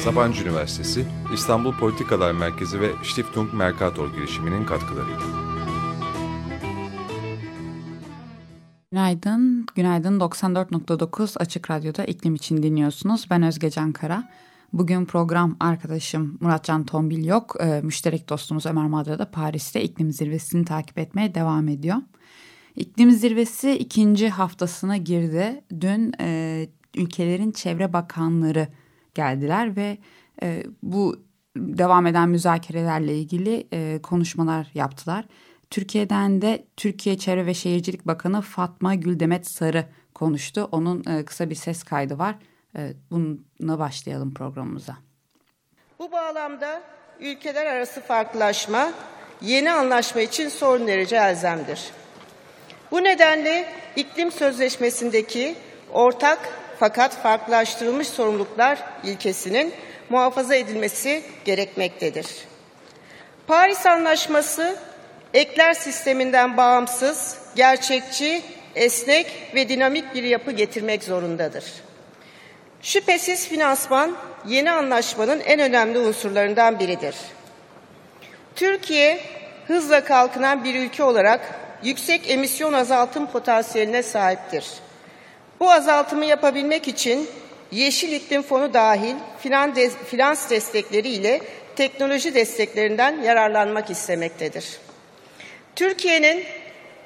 Sabancı Üniversitesi, İstanbul Politikalar Merkezi ve Stiftung Mercator girişiminin katkılarıyla. Günaydın, günaydın 94.9 Açık Radyo'da iklim için dinliyorsunuz. Ben Özge Can Kara. Bugün program arkadaşım Muratcan Tombil yok. Ee, müşterek dostumuz Ömer Madra da Paris'te iklim zirvesini takip etmeye devam ediyor. İklim zirvesi ikinci haftasına girdi. Dün e, ülkelerin çevre bakanları geldiler ve e, bu devam eden müzakerelerle ilgili e, konuşmalar yaptılar. Türkiye'den de Türkiye Çevre ve Şehircilik Bakanı Fatma Güldemet Sarı konuştu. Onun e, kısa bir ses kaydı var. E, bununla başlayalım programımıza. Bu bağlamda ülkeler arası farklılaşma yeni anlaşma için son derece elzemdir. Bu nedenle iklim sözleşmesindeki ortak fakat farklılaştırılmış sorumluluklar ilkesinin muhafaza edilmesi gerekmektedir. Paris Anlaşması ekler sisteminden bağımsız, gerçekçi, esnek ve dinamik bir yapı getirmek zorundadır. Şüphesiz finansman yeni anlaşmanın en önemli unsurlarından biridir. Türkiye hızla kalkınan bir ülke olarak yüksek emisyon azaltım potansiyeline sahiptir. Bu azaltımı yapabilmek için Yeşil İklim Fonu dahil finans destekleri ile teknoloji desteklerinden yararlanmak istemektedir. Türkiye'nin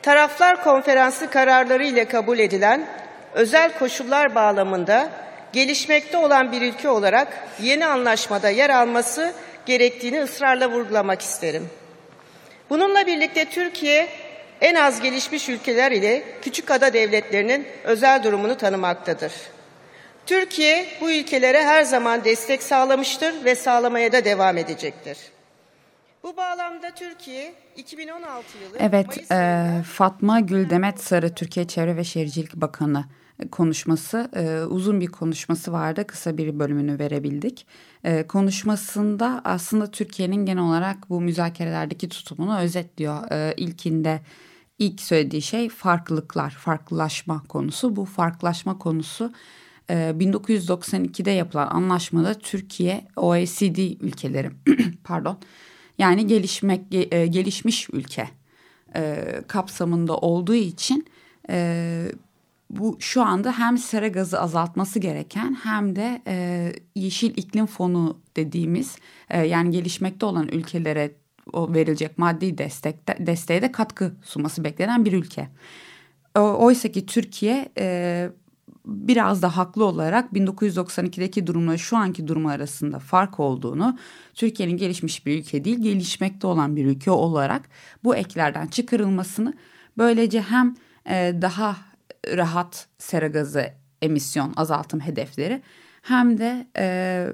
taraflar konferansı kararları ile kabul edilen özel koşullar bağlamında gelişmekte olan bir ülke olarak yeni anlaşmada yer alması gerektiğini ısrarla vurgulamak isterim. Bununla birlikte Türkiye en az gelişmiş ülkeler ile küçük ada devletlerinin özel durumunu tanımaktadır. Türkiye bu ülkelere her zaman destek sağlamıştır ve sağlamaya da devam edecektir. Bu bağlamda Türkiye 2016 yılı Evet, Mayıs e, Fatma Güldemet Sarı Türkiye Çevre ve Şehircilik Bakanı konuşması e, uzun bir konuşması vardı kısa bir bölümünü verebildik e, konuşmasında aslında Türkiye'nin genel olarak bu müzakerelerdeki tutumunu özetliyor e, ilkinde ilk söylediği şey farklılıklar farklılaşma konusu. Bu farklılaşma konusu e, 1992'de yapılan anlaşmada Türkiye OECD ülkeleri pardon yani gelişmek e, gelişmiş ülke e, kapsamında olduğu için e, bu şu anda hem sera gazı azaltması gereken hem de e, yeşil iklim fonu dediğimiz e, yani gelişmekte olan ülkelere o verilecek maddi destek de, desteğe de katkı sunması beklenen bir ülke. Oysa ki Türkiye e, biraz da haklı olarak 1992'deki durumla şu anki durum arasında fark olduğunu, Türkiye'nin gelişmiş bir ülke değil, gelişmekte olan bir ülke olarak bu eklerden çıkarılmasını böylece hem e, daha rahat sera gazı emisyon azaltım hedefleri hem de e,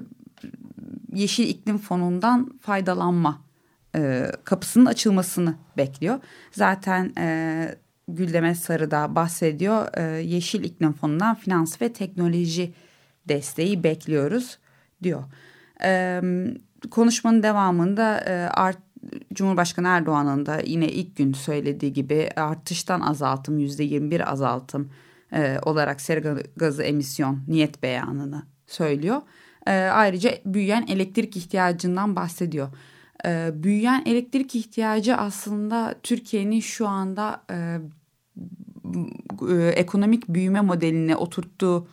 Yeşil İklim Fonu'ndan faydalanma e, kapısının açılmasını bekliyor. Zaten e, Güldeme Sarı'da bahsediyor. E, Yeşil İklim Fonu'ndan finans ve teknoloji desteği bekliyoruz diyor. E, konuşmanın devamında e, art, Cumhurbaşkanı Erdoğan'ın da yine ilk gün söylediği gibi artıştan azaltım yüzde 21 azaltım e, olarak sera gazı emisyon niyet beyanını söylüyor. E, ayrıca büyüyen elektrik ihtiyacından bahsediyor. E, büyüyen elektrik ihtiyacı aslında Türkiye'nin şu anda e, e, ekonomik büyüme modeline oturttuğu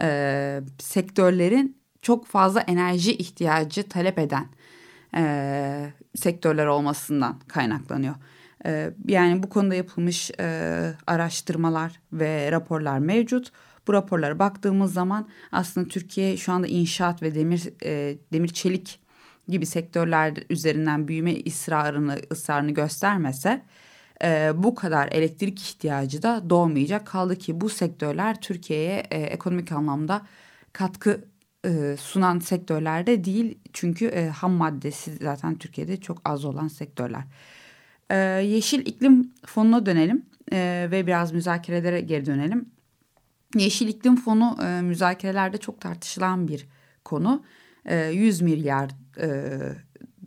e, sektörlerin çok fazla enerji ihtiyacı talep eden e, sektörler olmasından kaynaklanıyor. E, yani bu konuda yapılmış e, araştırmalar ve raporlar mevcut. Bu raporlara baktığımız zaman aslında Türkiye şu anda inşaat ve demir e, demir çelik gibi sektörler üzerinden büyüme ısrarını ısrarını göstermese e, bu kadar elektrik ihtiyacı da doğmayacak. Kaldı ki bu sektörler Türkiye'ye e, ekonomik anlamda katkı e, sunan sektörlerde değil. Çünkü e, ham maddesi zaten Türkiye'de çok az olan sektörler. E, Yeşil İklim Fonu'na dönelim e, ve biraz müzakerelere geri dönelim. Yeşil İklim Fonu e, müzakerelerde çok tartışılan bir konu. E, 100 milyar e,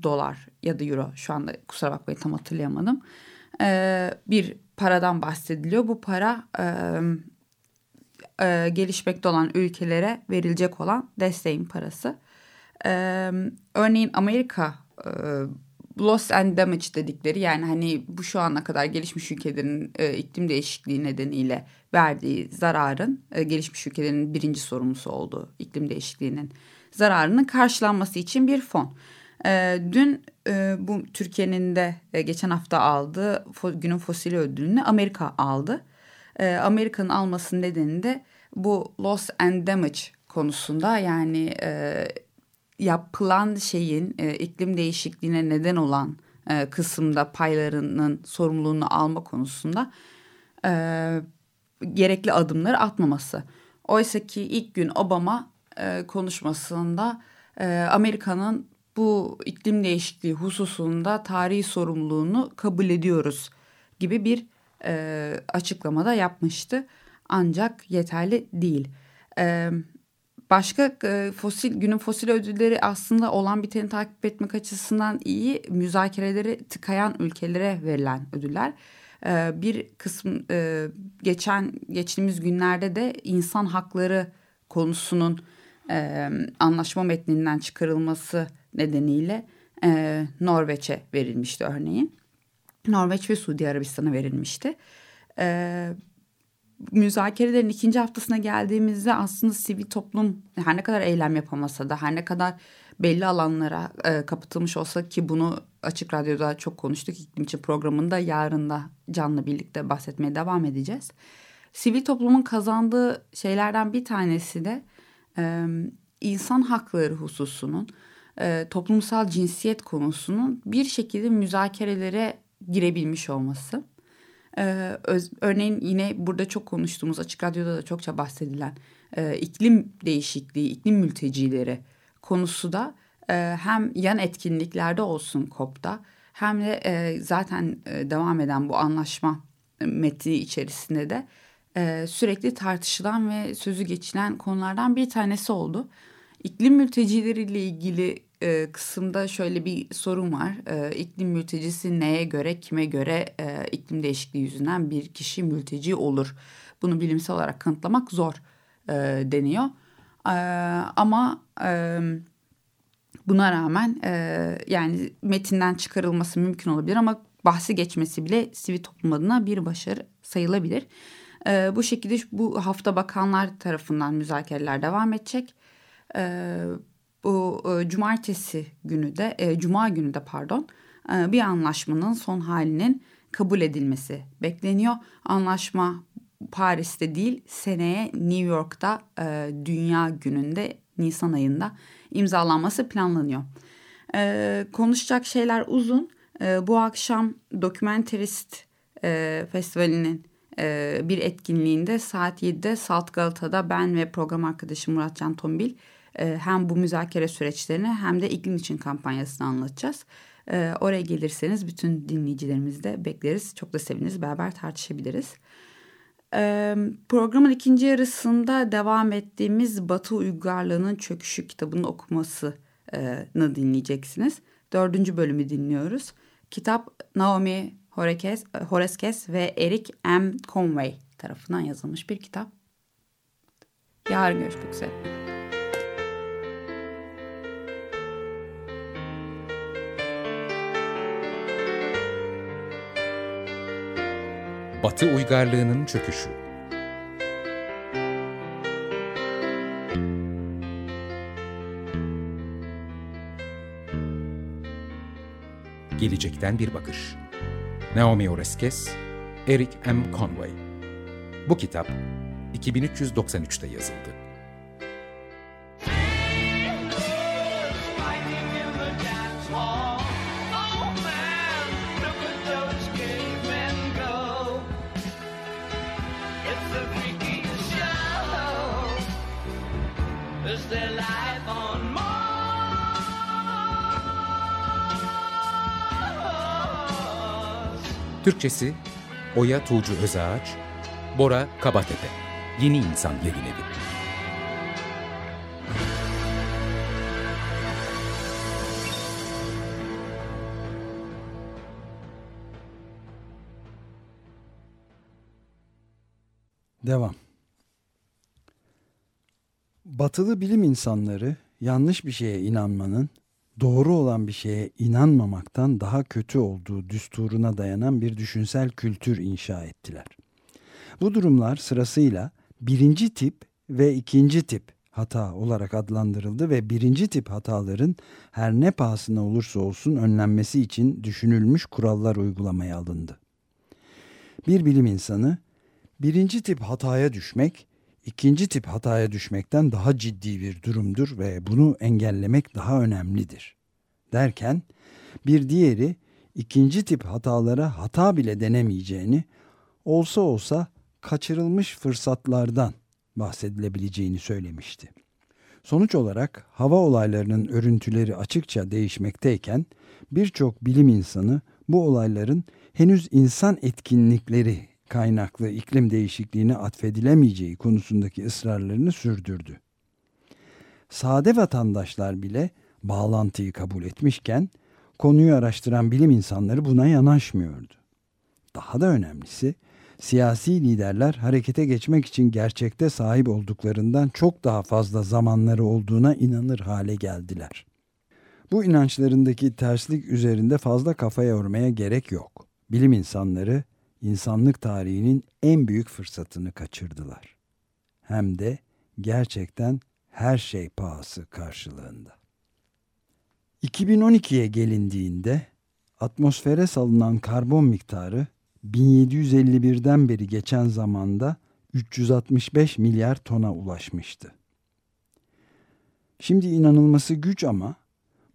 dolar ya da euro şu anda kusura bakmayın tam hatırlayamadım. E, bir paradan bahsediliyor. Bu para e, e, gelişmekte olan ülkelere verilecek olan desteğin parası. E, örneğin Amerika e, loss and damage dedikleri yani hani bu şu ana kadar gelişmiş ülkelerin e, iklim değişikliği nedeniyle verdiği zararın e, gelişmiş ülkelerin birinci sorumlusu olduğu iklim değişikliğinin zararının karşılanması için bir fon. E, dün e, bu Türkiye'nin de e, geçen hafta aldığı günün fosili ödülünü Amerika aldı. E, Amerika'nın almasının nedeni de bu loss and damage konusunda yani e, yapılan şeyin e, iklim değişikliğine neden olan kısımda paylarının sorumluluğunu alma konusunda gerekli adımları atmaması. Oysa ki ilk gün Obama e, konuşmasında e, Amerika'nın bu iklim değişikliği hususunda tarihi sorumluluğunu kabul ediyoruz gibi bir e, açıklamada yapmıştı. Ancak yeterli değil. E, başka e, fosil günün fosil ödülleri aslında olan biteni takip etmek açısından iyi müzakereleri tıkayan ülkelere verilen ödüller. E, bir kısım e, geçen geçtiğimiz günlerde de insan hakları konusunun e, anlaşma metninden çıkarılması nedeniyle e, Norveç'e verilmişti örneğin. Norveç ve Suudi Arabistan'a verilmişti. E, müzakerelerin ikinci haftasına geldiğimizde aslında sivil toplum her ne kadar eylem yapamasa da her ne kadar belli alanlara e, kapatılmış olsa ki bunu Açık Radyo'da çok konuştuk. İklim için programında yarın da canlı birlikte bahsetmeye devam edeceğiz. Sivil toplumun kazandığı şeylerden bir tanesi de insan hakları hususunun toplumsal cinsiyet konusunun bir şekilde müzakerelere girebilmiş olması. Örneğin yine burada çok konuştuğumuz Açık Radyo'da da çokça bahsedilen iklim değişikliği, iklim mültecileri konusu da hem yan etkinliklerde olsun COP'da hem de zaten devam eden bu anlaşma metni içerisinde de e, sürekli tartışılan ve sözü geçilen konulardan bir tanesi oldu. İklim mültecileriyle ilgili e, kısımda şöyle bir sorun var. E, iklim mültecisi neye göre, kime göre e, iklim değişikliği yüzünden bir kişi mülteci olur? Bunu bilimsel olarak kanıtlamak zor e, deniyor. E, ama e, buna rağmen e, yani metinden çıkarılması mümkün olabilir ama bahsi geçmesi bile sivil toplum adına bir başarı sayılabilir. E, bu şekilde bu hafta bakanlar tarafından müzakereler devam edecek. E, bu e, cumartesi günü de e, cuma günü de pardon e, bir anlaşmanın son halinin kabul edilmesi bekleniyor. Anlaşma Paris'te değil seneye New York'ta e, Dünya Günü'nde Nisan ayında imzalanması planlanıyor. E, konuşacak şeyler uzun. E, bu akşam Dokumenterist e, Festivali'nin e, bir etkinliğinde saat 7'de Salt Galata'da ben ve program arkadaşım Muratcan Tombil e, hem bu müzakere süreçlerini hem de iklim için kampanyasını anlatacağız. E, oraya gelirseniz bütün dinleyicilerimizi de bekleriz. Çok da seviniriz. Beraber tartışabiliriz. E, programın ikinci yarısında devam ettiğimiz Batı Uygarlığının Çöküşü kitabının okumasını dinleyeceksiniz. Dördüncü bölümü dinliyoruz. Kitap Naomi Horeskes, Horeskes ve Eric M. Conway tarafından yazılmış bir kitap. Yarın görüşmek üzere. Batı uygarlığının çöküşü. Gelecekten bir bakış. Naomi Oreskes, Eric M. Conway. Bu kitap 2393'te yazıldı. Türkçesi Oya Tuğcu Özağaç, Bora Kabatepe. Yeni İnsan Yayın. Devam. Batılı bilim insanları yanlış bir şeye inanmanın doğru olan bir şeye inanmamaktan daha kötü olduğu düsturuna dayanan bir düşünsel kültür inşa ettiler. Bu durumlar sırasıyla birinci tip ve ikinci tip hata olarak adlandırıldı ve birinci tip hataların her ne pahasına olursa olsun önlenmesi için düşünülmüş kurallar uygulamaya alındı. Bir bilim insanı birinci tip hataya düşmek ikinci tip hataya düşmekten daha ciddi bir durumdur ve bunu engellemek daha önemlidir. Derken bir diğeri ikinci tip hatalara hata bile denemeyeceğini, olsa olsa kaçırılmış fırsatlardan bahsedilebileceğini söylemişti. Sonuç olarak hava olaylarının örüntüleri açıkça değişmekteyken birçok bilim insanı bu olayların henüz insan etkinlikleri kaynaklı iklim değişikliğine atfedilemeyeceği konusundaki ısrarlarını sürdürdü. Sade vatandaşlar bile bağlantıyı kabul etmişken konuyu araştıran bilim insanları buna yanaşmıyordu. Daha da önemlisi siyasi liderler harekete geçmek için gerçekte sahip olduklarından çok daha fazla zamanları olduğuna inanır hale geldiler. Bu inançlarındaki terslik üzerinde fazla kafa yormaya gerek yok. Bilim insanları insanlık tarihinin en büyük fırsatını kaçırdılar. Hem de gerçekten her şey pahası karşılığında. 2012'ye gelindiğinde atmosfere salınan karbon miktarı 1751'den beri geçen zamanda 365 milyar tona ulaşmıştı. Şimdi inanılması güç ama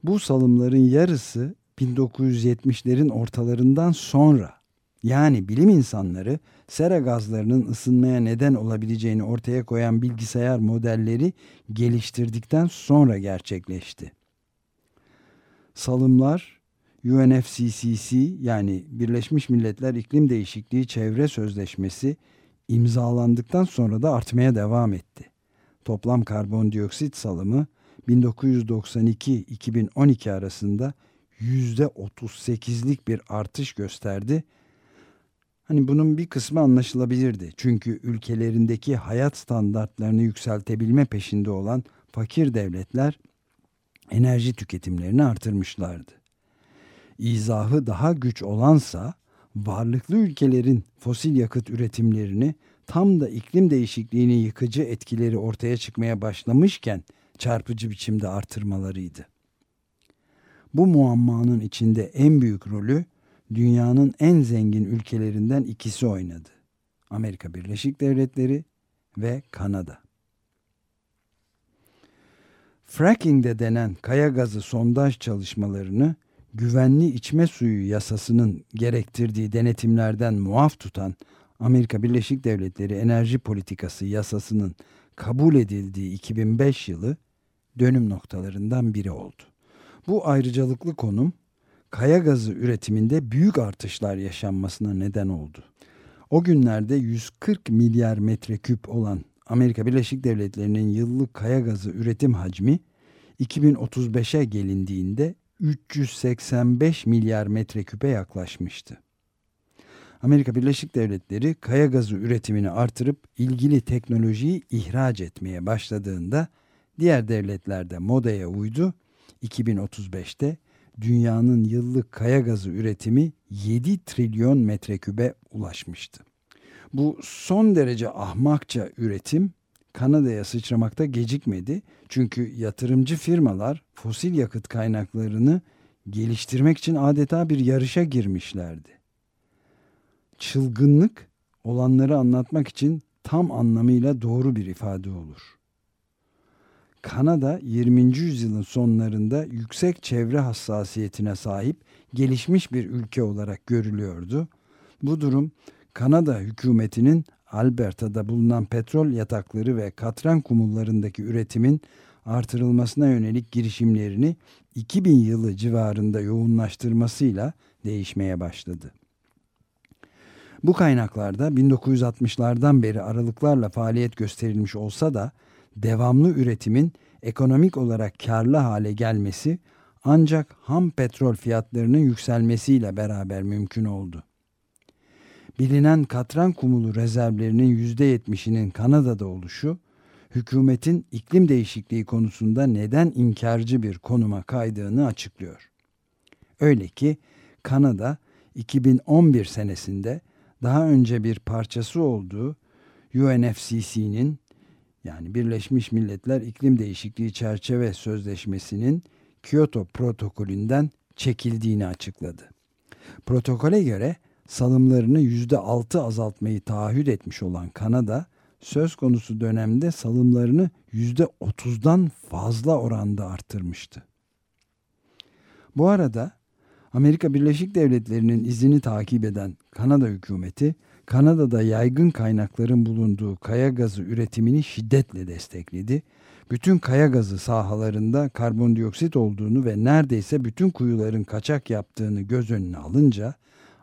bu salımların yarısı 1970'lerin ortalarından sonra yani bilim insanları sera gazlarının ısınmaya neden olabileceğini ortaya koyan bilgisayar modelleri geliştirdikten sonra gerçekleşti. Salımlar UNFCCC yani Birleşmiş Milletler İklim Değişikliği Çevre Sözleşmesi imzalandıktan sonra da artmaya devam etti. Toplam karbondioksit salımı 1992-2012 arasında %38'lik bir artış gösterdi Hani bunun bir kısmı anlaşılabilirdi. Çünkü ülkelerindeki hayat standartlarını yükseltebilme peşinde olan fakir devletler enerji tüketimlerini artırmışlardı. İzahı daha güç olansa varlıklı ülkelerin fosil yakıt üretimlerini tam da iklim değişikliğinin yıkıcı etkileri ortaya çıkmaya başlamışken çarpıcı biçimde artırmalarıydı. Bu muammanın içinde en büyük rolü dünyanın en zengin ülkelerinden ikisi oynadı. Amerika Birleşik Devletleri ve Kanada. Fracking de denen kaya gazı sondaj çalışmalarını güvenli içme suyu yasasının gerektirdiği denetimlerden muaf tutan Amerika Birleşik Devletleri Enerji Politikası yasasının kabul edildiği 2005 yılı dönüm noktalarından biri oldu. Bu ayrıcalıklı konum kaya gazı üretiminde büyük artışlar yaşanmasına neden oldu. O günlerde 140 milyar metreküp olan Amerika Birleşik Devletleri'nin yıllık kaya gazı üretim hacmi 2035'e gelindiğinde 385 milyar metreküpe yaklaşmıştı. Amerika Birleşik Devletleri kaya gazı üretimini artırıp ilgili teknolojiyi ihraç etmeye başladığında diğer devletler de modaya uydu. 2035'te dünyanın yıllık kaya gazı üretimi 7 trilyon metrekübe ulaşmıştı. Bu son derece ahmakça üretim Kanada'ya sıçramakta gecikmedi. Çünkü yatırımcı firmalar fosil yakıt kaynaklarını geliştirmek için adeta bir yarışa girmişlerdi. Çılgınlık olanları anlatmak için tam anlamıyla doğru bir ifade olur. Kanada 20. yüzyılın sonlarında yüksek çevre hassasiyetine sahip gelişmiş bir ülke olarak görülüyordu. Bu durum Kanada hükümetinin Alberta'da bulunan petrol yatakları ve katran kumullarındaki üretimin artırılmasına yönelik girişimlerini 2000 yılı civarında yoğunlaştırmasıyla değişmeye başladı. Bu kaynaklarda 1960'lardan beri aralıklarla faaliyet gösterilmiş olsa da devamlı üretimin ekonomik olarak karlı hale gelmesi ancak ham petrol fiyatlarının yükselmesiyle beraber mümkün oldu. Bilinen katran kumulu rezervlerinin %70'inin Kanada'da oluşu, hükümetin iklim değişikliği konusunda neden inkarcı bir konuma kaydığını açıklıyor. Öyle ki Kanada 2011 senesinde daha önce bir parçası olduğu UNFCC'nin yani Birleşmiş Milletler İklim Değişikliği Çerçeve Sözleşmesi'nin Kyoto protokolünden çekildiğini açıkladı. Protokole göre salımlarını %6 azaltmayı taahhüt etmiş olan Kanada, söz konusu dönemde salımlarını %30'dan fazla oranda arttırmıştı. Bu arada Amerika Birleşik Devletleri'nin izini takip eden Kanada hükümeti, Kanada'da yaygın kaynakların bulunduğu kaya gazı üretimini şiddetle destekledi. Bütün kaya gazı sahalarında karbondioksit olduğunu ve neredeyse bütün kuyuların kaçak yaptığını göz önüne alınca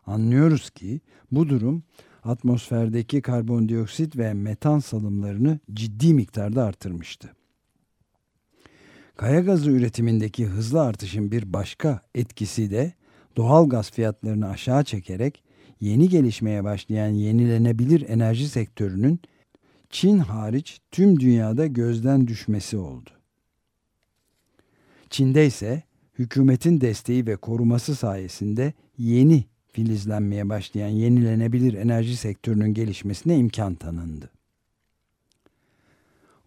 anlıyoruz ki bu durum atmosferdeki karbondioksit ve metan salımlarını ciddi miktarda artırmıştı. Kaya gazı üretimindeki hızlı artışın bir başka etkisi de doğal gaz fiyatlarını aşağı çekerek yeni gelişmeye başlayan yenilenebilir enerji sektörünün Çin hariç tüm dünyada gözden düşmesi oldu. Çin'de ise hükümetin desteği ve koruması sayesinde yeni filizlenmeye başlayan yenilenebilir enerji sektörünün gelişmesine imkan tanındı.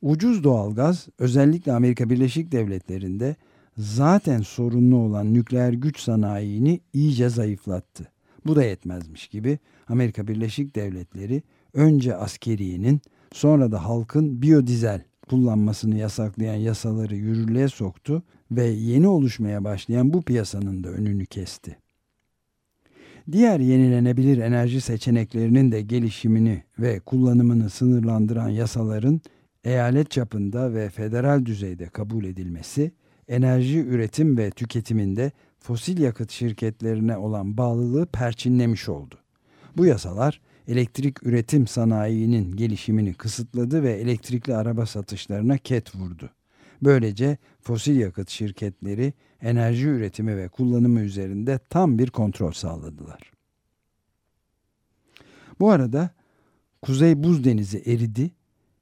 Ucuz doğalgaz özellikle Amerika Birleşik Devletleri'nde zaten sorunlu olan nükleer güç sanayini iyice zayıflattı. Bu da yetmezmiş gibi Amerika Birleşik Devletleri önce askeriyenin sonra da halkın biyodizel kullanmasını yasaklayan yasaları yürürlüğe soktu ve yeni oluşmaya başlayan bu piyasanın da önünü kesti. Diğer yenilenebilir enerji seçeneklerinin de gelişimini ve kullanımını sınırlandıran yasaların eyalet çapında ve federal düzeyde kabul edilmesi, enerji üretim ve tüketiminde fosil yakıt şirketlerine olan bağlılığı perçinlemiş oldu. Bu yasalar elektrik üretim sanayinin gelişimini kısıtladı ve elektrikli araba satışlarına ket vurdu. Böylece fosil yakıt şirketleri enerji üretimi ve kullanımı üzerinde tam bir kontrol sağladılar. Bu arada Kuzey Buz Denizi eridi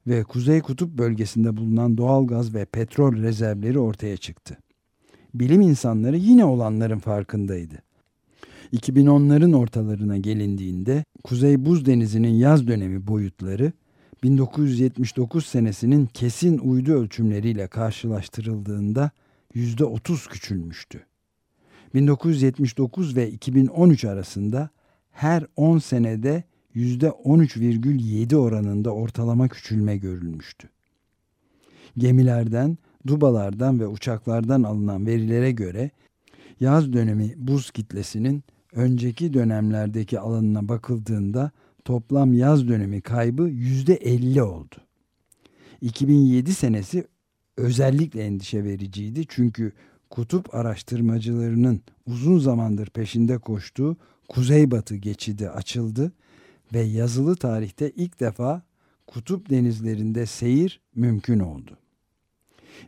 ve Kuzey Kutup bölgesinde bulunan doğal gaz ve petrol rezervleri ortaya çıktı. Bilim insanları yine olanların farkındaydı. 2010'ların ortalarına gelindiğinde Kuzey Buz Denizi'nin yaz dönemi boyutları 1979 senesinin kesin uydu ölçümleriyle karşılaştırıldığında %30 küçülmüştü. 1979 ve 2013 arasında her 10 senede %13,7 oranında ortalama küçülme görülmüştü. Gemilerden, dubalardan ve uçaklardan alınan verilere göre yaz dönemi buz kitlesinin önceki dönemlerdeki alanına bakıldığında toplam yaz dönemi kaybı %50 oldu. 2007 senesi özellikle endişe vericiydi çünkü kutup araştırmacılarının uzun zamandır peşinde koştuğu kuzeybatı geçidi açıldı ve yazılı tarihte ilk defa kutup denizlerinde seyir mümkün oldu.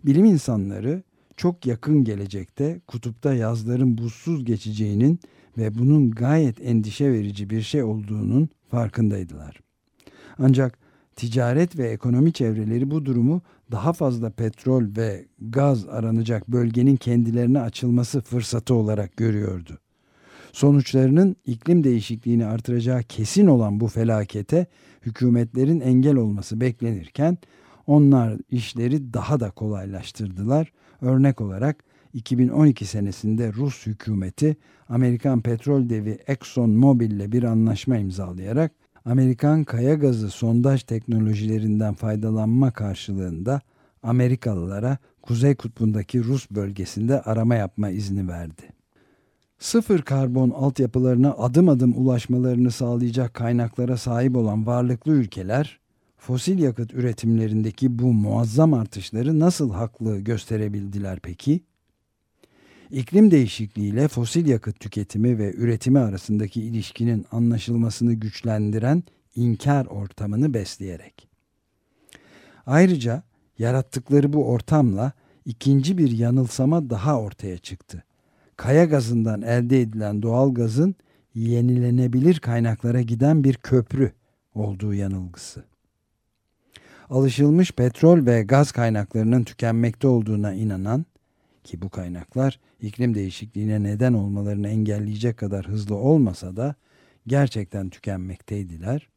Bilim insanları çok yakın gelecekte kutupta yazların buzsuz geçeceğinin ve bunun gayet endişe verici bir şey olduğunun farkındaydılar. Ancak ticaret ve ekonomi çevreleri bu durumu daha fazla petrol ve gaz aranacak bölgenin kendilerine açılması fırsatı olarak görüyordu. Sonuçlarının iklim değişikliğini artıracağı kesin olan bu felakete hükümetlerin engel olması beklenirken onlar işleri daha da kolaylaştırdılar. Örnek olarak 2012 senesinde Rus hükümeti Amerikan petrol devi Exxon Mobil ile bir anlaşma imzalayarak Amerikan kaya gazı sondaj teknolojilerinden faydalanma karşılığında Amerikalılara Kuzey Kutbu'ndaki Rus bölgesinde arama yapma izni verdi. Sıfır karbon altyapılarına adım adım ulaşmalarını sağlayacak kaynaklara sahip olan varlıklı ülkeler, fosil yakıt üretimlerindeki bu muazzam artışları nasıl haklı gösterebildiler peki? İklim değişikliğiyle fosil yakıt tüketimi ve üretimi arasındaki ilişkinin anlaşılmasını güçlendiren inkar ortamını besleyerek. Ayrıca yarattıkları bu ortamla ikinci bir yanılsama daha ortaya çıktı. Kaya gazından elde edilen doğal gazın yenilenebilir kaynaklara giden bir köprü olduğu yanılgısı. Alışılmış petrol ve gaz kaynaklarının tükenmekte olduğuna inanan ki bu kaynaklar iklim değişikliğine neden olmalarını engelleyecek kadar hızlı olmasa da gerçekten tükenmekteydiler.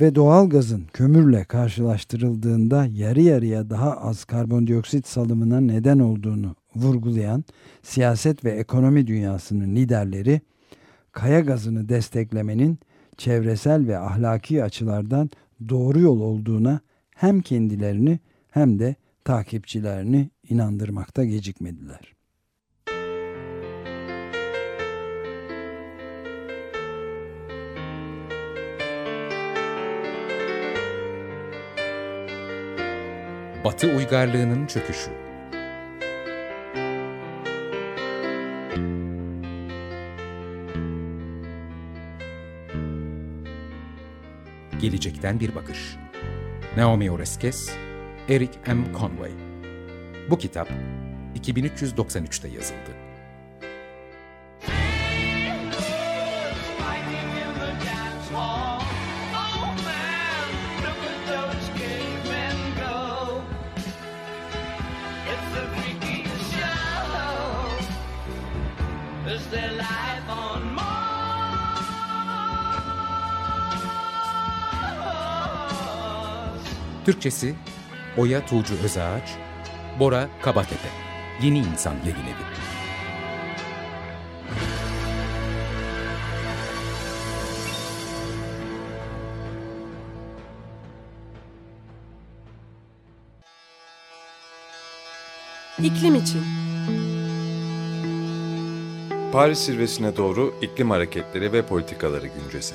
Ve doğal gazın kömürle karşılaştırıldığında yarı yarıya daha az karbondioksit salımına neden olduğunu vurgulayan siyaset ve ekonomi dünyasının liderleri kaya gazını desteklemenin çevresel ve ahlaki açılardan doğru yol olduğuna hem kendilerini hem de takipçilerini inandırmakta gecikmediler. Batı uygarlığının çöküşü. Gelecekten bir bakış. Naomi Oreskes, Eric M. Conway. Bu kitap 2393'te yazıldı. Türkçesi Oya Tuğcu Özağaç, Bora Kabatepe. Yeni İnsan Yayın Evi. İklim için. Paris zirvesine doğru iklim hareketleri ve politikaları güncesi.